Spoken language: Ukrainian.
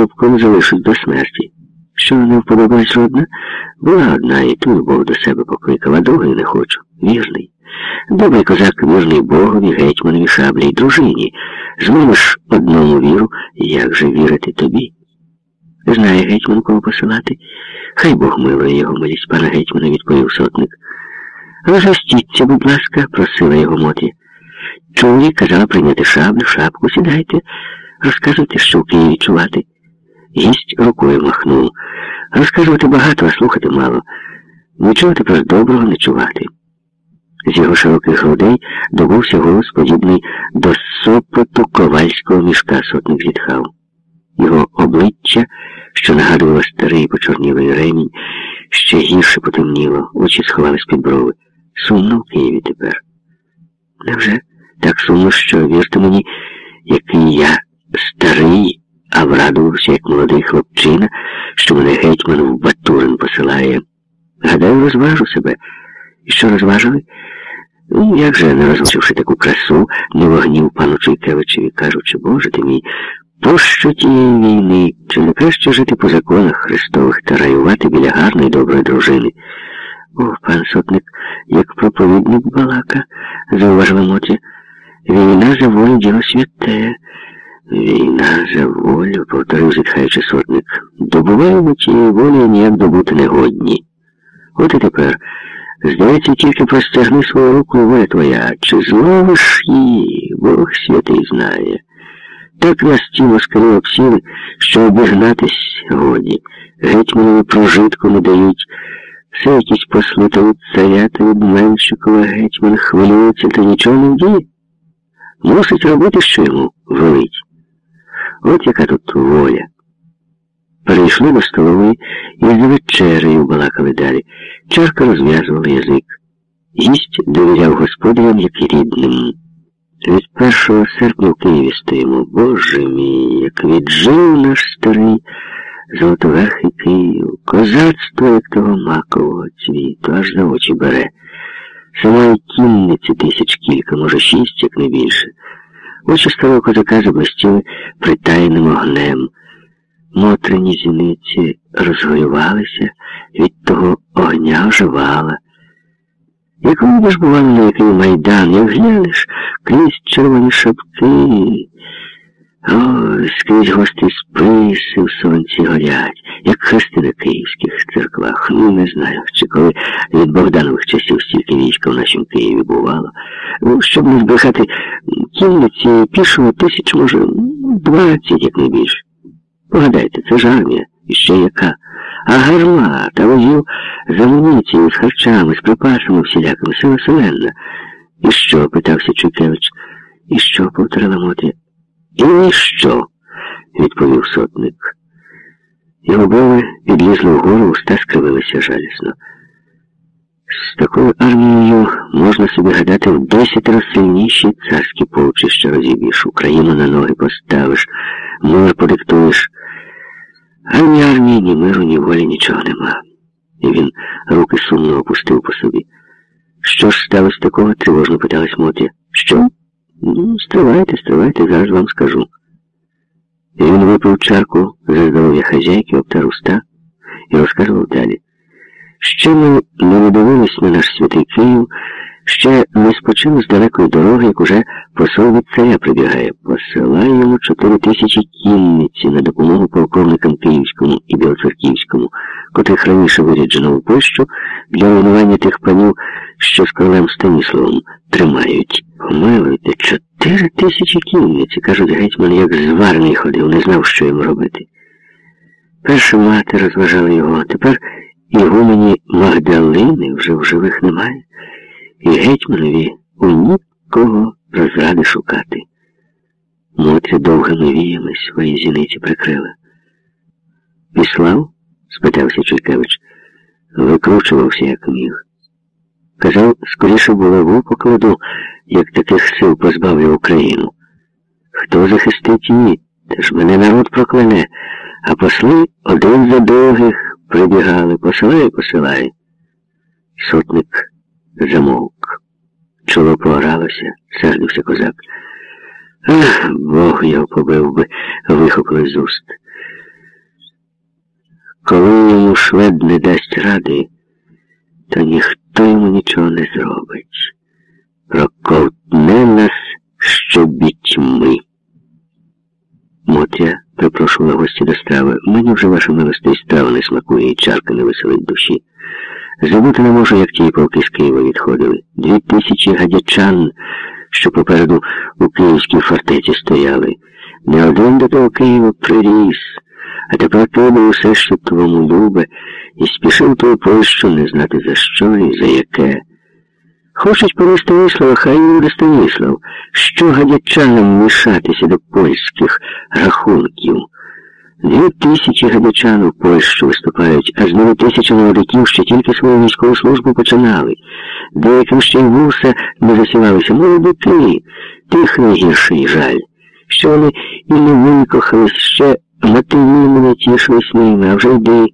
парубком залишить до смерті. Що не вподобалась родна, була одна і ту любов до себе покликала, другої не хочу. Вірний. Добрий козак вірний Богові, гетьманові, шаблі й дружині. Зломиш одному віру, як же вірити тобі? Знає гетьман, кого посилати. Хай Бог милує його милість, пана гетьмана, відповів сотник. Розгостіться, будь ласка, просила його Мотря. Чоловік казала прийняти шаблю, шапку, сідайте, розказуйте, що в Києві чувати. Гість рукою махнув. Розказувати багато, а слухати мало. Нічого тепер доброго не чувати. З його широких грудей добувся голос, подібний до сопоту ковальського мішка сотник зітхав. Його обличчя, що нагадувало старий почорнілий ремінь, ще гірше потемніло, очі сховались під брови. Сумно в Києві тепер. Невже так сумно, що вірте мені, який я старий, а врадувався, як молодий хлопчина, що мене гетьман в Батурин посилає. Гадаю, розважу себе. І що розважили? Ну, як же, не розваживши таку красу, не вогнів пану Чуйкевичеві, кажучи, Боже ти мій, пощо тієї війни, чи не краще жити по законах Христових та раювати біля гарної доброї дружини? О, пан сотник, як проповідник балака, зауважила Мотря, війна за волю діло святе. Війна за волю, повторив зітхаючи сотник. Добуваємо тієї волі ніяк добути не годні. От і тепер, здається, тільки простягни свою руку воля твоя, чи зловиш її, Бог святий знає. Так нас ті москалі обсіли, що обігнатись годі. Гетьманові прожитку не дають. Все якісь посли та від від Меншикова гетьман хвилюється та нічого не вдіє. Мусить робити, що йому велить. От яка тут воля. Перейшли до столової і за вечерею балакали далі. Чарка розв'язувала язик. Гість довіряв господарям, як і рідним. Від 1 серпня в Києві стоїмо. Боже мій, як віджив наш старий золотоверхий Київ, козацтво, як того макового цвіту, аж за очі бере. Самої кінниці тисяч кілька, може, шість, як не більше. Очі старого козака заблистіли притаєним огнем. Мотрині зіниці розгорювалися, від того огня оживала. Як видиш, бувало, на який майдан, як глянеш, крізь червоні шапки, Ой, скрізь гості списи в сонці горять, як хрести на київських церквах. Ну, не знаю, чи коли від Богданових часів стільки війська в нашому Києві бувало. Ну, щоб не збрехати кінниці пішого тисяч, може, двадцять, як не більше. Погадайте, це ж армія, і ще яка. А гарма та возів з амуніцією, з харчами, з припасами всілякими, сила селенна. І що? питався Чукевич. І що? повторила Мотря. І ніщо, відповів сотник. Його брови підлізли вгору, уста скривилися жалісно. З такою армією можна собі гадати в десятеро сильніші царські полчища розіб'єш, Україну на ноги поставиш, мир подиктуєш. А ні армії, ні миру, ні волі нічого нема. І він руки сумно опустив по собі. Що ж сталося такого? тривожно питалась Мотря. Що? Ну, стривайте, стривайте, зараз вам скажу. І він випив чарку за здоров'я хазяйки, обтер уста і розказував далі. Ще ми не видивились на наш святий Київ, ще не спочили з далекої дороги, як уже посол від царя прибігає. Посилає йому чотири тисячі кінниці на допомогу полковникам Київському і Білоцерківському, котрих раніше виряджено в Польщу для руйнування тих панів, що з королем Станіславом тримають. Помилуйте, чотири тисячі кінниці, кажуть, гетьман, як зварений ходив, не знав, що йому робити. Перша мати розважала його, тепер ігумені Магдалини вже в живих немає, і гетьманові у нікого розради шукати. Мотря довгими віями свої зіниці прикрила. Післав? спитався Чуйкевич. Викручувався, як міг. Казав, скоріше булаву покладу, як таких сил позбавлю Україну. Хто захистить її? Теж мене народ прокляне, а посли один за других прибігали, посилай, посилай. Сотник замовк. Чоло пооралося, сердився козак. Ах, Бог його побив би, вихопили з уст. коли йому швед не дасть ради, то ніхто йому нічого не зробить. Проковтне нас що бітьми. Мотря припрошувала гості до страви. Мені вже ваша милості страва не смакує і чарка не веселить душі. Забути не можу, як ті полки з Києва відходили. Дві тисячі гадячан, що попереду у Київській фортеці стояли. Не один до того Києва приріс, а тепер кинув усе, що твому любе, і спішив ту Польщу не знати за що і за яке. Хочуть по Станіслава, хай буде Станіслав. Що гадячанам мішатися до польських рахунків? Дві тисячі гадачан у Польщу виступають, а дві тисячі молодиків ще тільки свою військову службу починали. Деяким ще й вуса не засівалися. Молодики, тих найгірший жаль, що вони і не викохались ще матері не тішились ними, а вже йди.